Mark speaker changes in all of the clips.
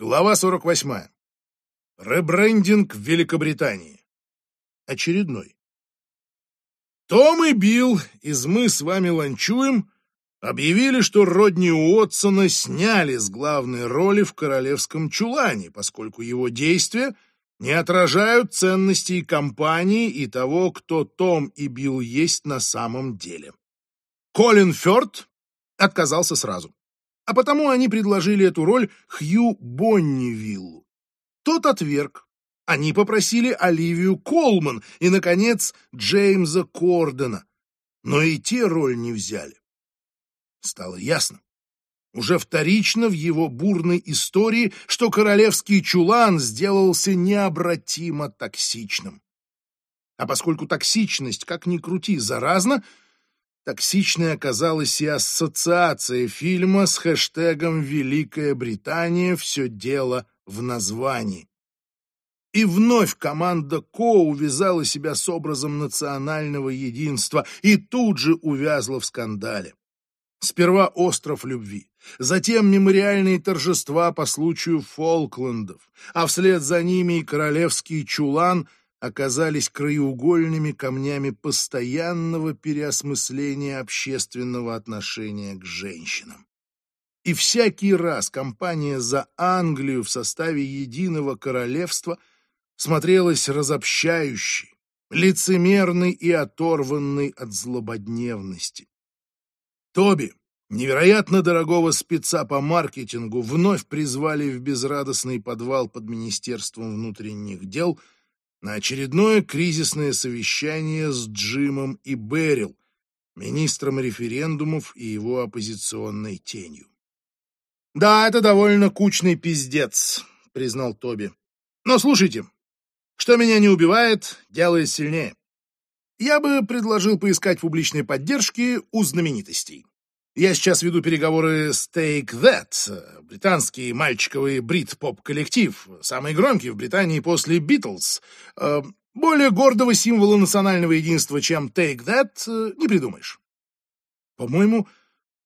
Speaker 1: Глава 48. Ребрендинг в Великобритании. Очередной. Том и Билл из «Мы с вами ланчуем» объявили, что Родни Уотсона сняли с главной роли в «Королевском чулане», поскольку его действия не отражают ценностей компании и того, кто Том и Билл есть на самом деле. Колин Фёрд отказался сразу а потому они предложили эту роль Хью Боннивиллу. Тот отверг. Они попросили Оливию Колман и, наконец, Джеймса Кордена, но и те роль не взяли. Стало ясно, уже вторично в его бурной истории, что королевский чулан сделался необратимо токсичным. А поскольку токсичность, как ни крути, заразна, Токсичной оказалась и ассоциация фильма с хэштегом «Великая Британия. Все дело в названии». И вновь команда Ко увязала себя с образом национального единства и тут же увязла в скандале. Сперва остров любви, затем мемориальные торжества по случаю Фолклендов, а вслед за ними и королевский чулан оказались краеугольными камнями постоянного переосмысления общественного отношения к женщинам. И всякий раз компания за Англию в составе единого королевства смотрелась разобщающей, лицемерной и оторванной от злободневности. Тоби, невероятно дорогого спеца по маркетингу, вновь призвали в безрадостный подвал под Министерством внутренних дел – на очередное кризисное совещание с Джимом и Берил, министром референдумов и его оппозиционной тенью. «Да, это довольно кучный пиздец», — признал Тоби. «Но слушайте, что меня не убивает, делает сильнее. Я бы предложил поискать публичной поддержки у знаменитостей. Я сейчас веду переговоры с Take That, британский мальчиковый брит-поп-коллектив, самый громкий в Британии после Beatles. Э, более гордого символа национального единства, чем Take That, э, не придумаешь. По-моему,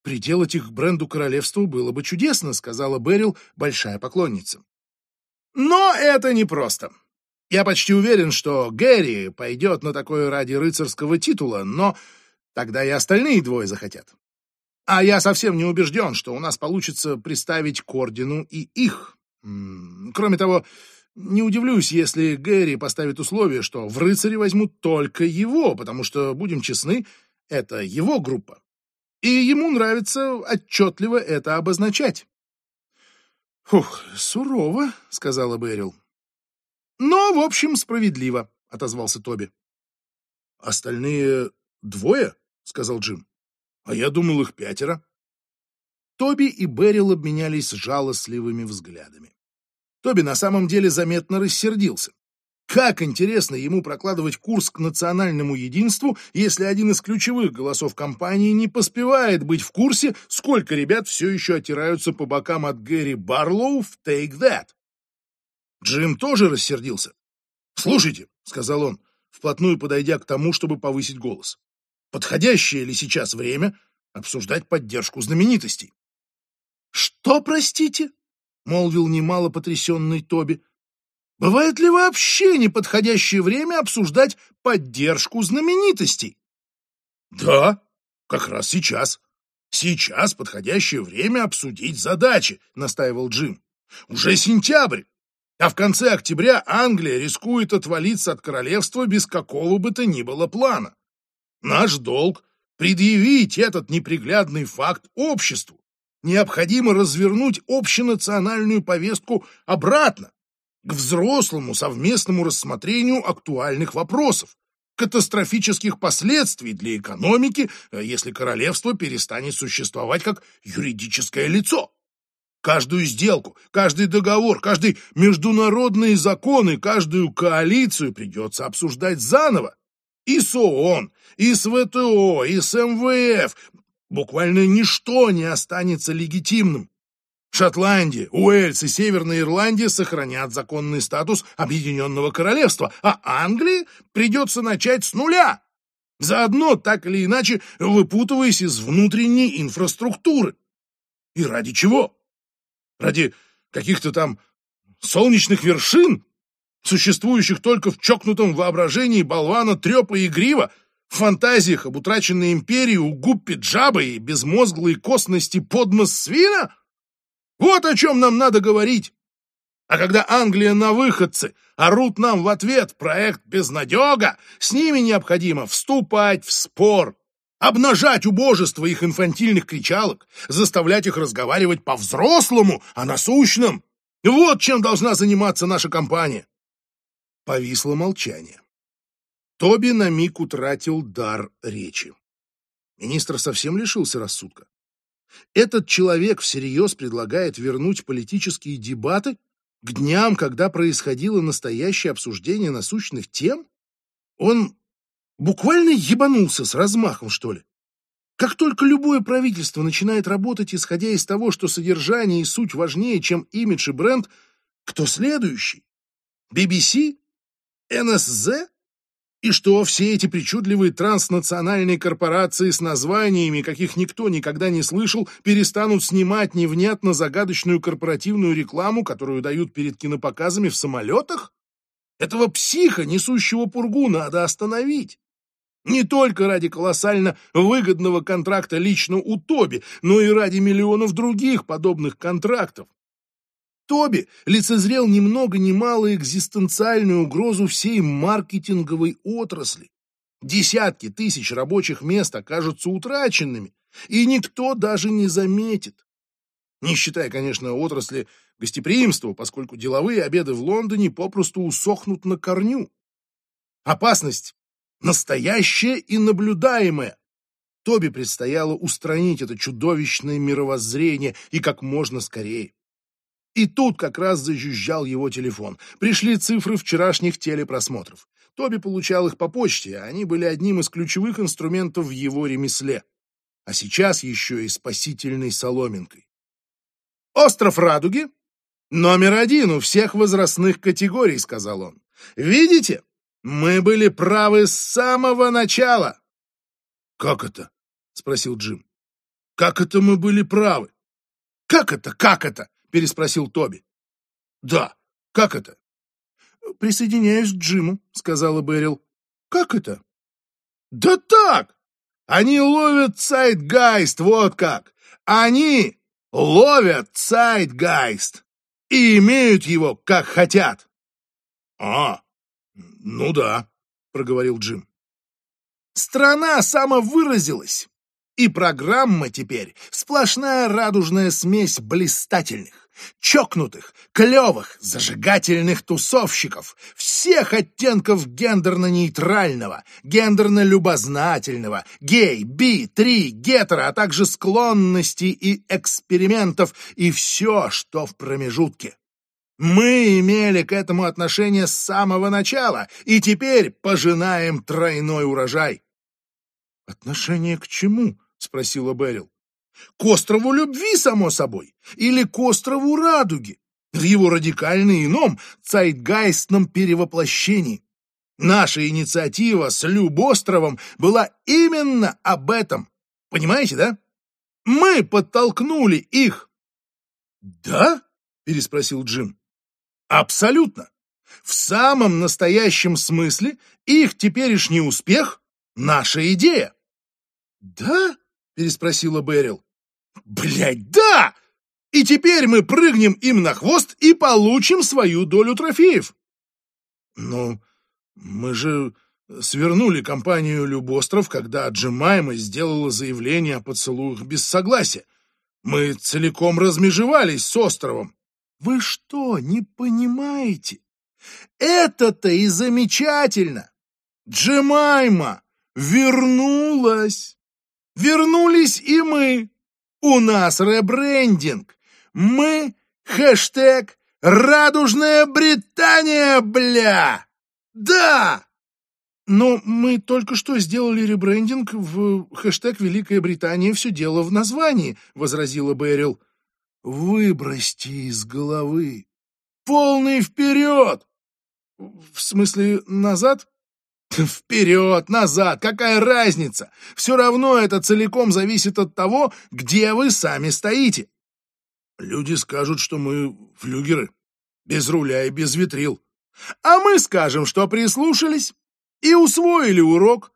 Speaker 1: приделать их к бренду королевству было бы чудесно, сказала Берил, большая поклонница. Но это непросто. Я почти уверен, что Гэри пойдет на такое ради рыцарского титула, но тогда и остальные двое захотят. А я совсем не убежден, что у нас получится приставить к ордену и их. Кроме того, не удивлюсь, если Гэри поставит условие, что в рыцаре возьмут только его, потому что, будем честны, это его группа. И ему нравится отчетливо это обозначать. «Фух, сурово», — сказала Берил. «Но, в общем, справедливо», — отозвался Тоби. «Остальные двое?» — сказал Джим. А я думал, их пятеро. Тоби и Берил обменялись жалостливыми взглядами. Тоби на самом деле заметно рассердился. Как интересно ему прокладывать курс к национальному единству, если один из ключевых голосов компании не поспевает быть в курсе, сколько ребят все еще отираются по бокам от Гэри Барлоу в Take That. Джим тоже рассердился. «Слушайте», — сказал он, вплотную подойдя к тому, чтобы повысить голос, Подходящее ли сейчас время обсуждать поддержку знаменитостей? «Что, простите?» — молвил немало потрясенный Тоби. «Бывает ли вообще неподходящее время обсуждать поддержку знаменитостей?» «Да, как раз сейчас. Сейчас подходящее время обсудить задачи», — настаивал Джим. «Уже сентябрь, а в конце октября Англия рискует отвалиться от королевства без какого бы то ни было плана. Наш долг — предъявить этот неприглядный факт обществу. Необходимо развернуть общенациональную повестку обратно, к взрослому совместному рассмотрению актуальных вопросов, катастрофических последствий для экономики, э, если королевство перестанет существовать как юридическое лицо. Каждую сделку, каждый договор, каждый международные законы, каждую коалицию придется обсуждать заново, и с ООН, и с ВТО, и с МВФ. Буквально ничто не останется легитимным. Шотландия, Уэльс и Северная Ирландия сохранят законный статус Объединенного Королевства, а Англии придется начать с нуля, заодно так или иначе выпутываясь из внутренней инфраструктуры. И ради чего? Ради каких-то там солнечных вершин, существующих только в чокнутом воображении болвана Трепа и Грива, в фантазиях об утраченной империи у Гуппи Джабы и безмозглой косности подмос свина? Вот о чем нам надо говорить. А когда Англия на выходцы орут нам в ответ проект безнадега, с ними необходимо вступать в спор, обнажать убожество их инфантильных кричалок, заставлять их разговаривать по-взрослому, а насущном. Вот чем должна заниматься наша компания. Повисло молчание. Тоби на миг утратил дар речи. Министр совсем лишился рассудка. Этот человек всерьез предлагает вернуть политические дебаты к дням, когда происходило настоящее обсуждение насущных тем? Он буквально ебанулся с размахом, что ли? Как только любое правительство начинает работать, исходя из того, что содержание и суть важнее, чем имидж и бренд, кто следующий? BBC? НСЗ? И что все эти причудливые транснациональные корпорации с названиями, каких никто никогда не слышал, перестанут снимать невнятно загадочную корпоративную рекламу, которую дают перед кинопоказами в самолетах? Этого психа, несущего пургу, надо остановить. Не только ради колоссально выгодного контракта лично у Тоби, но и ради миллионов других подобных контрактов. Тоби лицезрел ни много ни мало экзистенциальную угрозу всей маркетинговой отрасли. Десятки тысяч рабочих мест окажутся утраченными, и никто даже не заметит. Не считая, конечно, отрасли гостеприимства, поскольку деловые обеды в Лондоне попросту усохнут на корню. Опасность настоящая и наблюдаемая. Тоби предстояло устранить это чудовищное мировоззрение и как можно скорее. И тут как раз зажужжал его телефон. Пришли цифры вчерашних телепросмотров. Тоби получал их по почте, а они были одним из ключевых инструментов в его ремесле. А сейчас еще и спасительной соломинкой. «Остров Радуги? Номер один у всех возрастных категорий», — сказал он. «Видите? Мы были правы с самого начала». «Как это?» — спросил Джим. «Как это мы были правы?» «Как это? Как это?» Переспросил Тоби. Да, как это? Присоединяюсь к Джиму, сказала Берил. Как это? Да так! Они ловят цайтгайст, вот как! Они ловят цайтгайст и имеют его, как хотят. А, ну да, проговорил Джим. Страна самовыразилась, и программа теперь сплошная радужная смесь блистательных, чокнутых, клевых, зажигательных тусовщиков, всех оттенков гендерно-нейтрального, гендерно-любознательного, гей, би, три, гетеро, а также склонностей и экспериментов и все, что в промежутке. Мы имели к этому отношение с самого начала и теперь пожинаем тройной урожай. «Отношение к чему?» — спросила Берил. К острову любви, само собой, или к острову радуги, в его радикально ином цайтгайстном перевоплощении. Наша инициатива с Любостровом была именно об этом. Понимаете, да? Мы подтолкнули их. Да? переспросил Джим. Абсолютно. В самом настоящем смысле их теперешний успех — наша идея. Да? переспросила Берил. Блять, да! И теперь мы прыгнем им на хвост и получим свою долю трофеев. Ну, мы же свернули компанию Любостров, когда отжимаемая сделала заявление о поцелуях без согласия. Мы целиком размежевались с островом. Вы что, не понимаете? Это-то и замечательно! Джемайма вернулась! Вернулись и мы! У нас ребрендинг. Мы хэштег «Радужная Британия, бля!» Да! Но мы только что сделали ребрендинг в хэштег «Великая Британия. Все дело в названии», — возразила Берил. «Выбросьте из головы. Полный вперед!» «В смысле, назад?» Вперед, назад, какая разница? Все равно это целиком зависит от того, где вы сами стоите. Люди скажут, что мы флюгеры, без руля и без ветрил.
Speaker 2: А мы скажем, что прислушались и усвоили урок.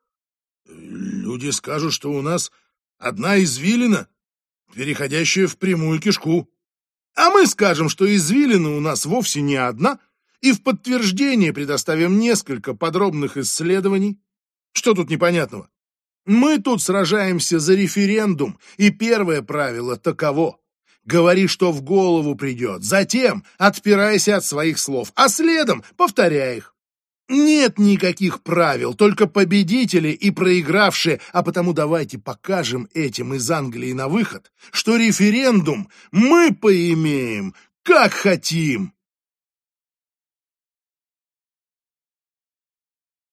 Speaker 1: Люди скажут, что у нас одна извилина, переходящая в прямую кишку.
Speaker 2: А мы скажем, что извилина у нас вовсе не одна, и в подтверждение предоставим несколько подробных исследований. Что тут непонятного? Мы тут сражаемся за референдум, и первое правило таково. Говори, что в голову придет, затем отпирайся от своих слов, а следом повторяй их. Нет никаких правил, только победители и проигравшие, а потому давайте покажем этим из Англии на выход, что референдум мы поимеем, как хотим.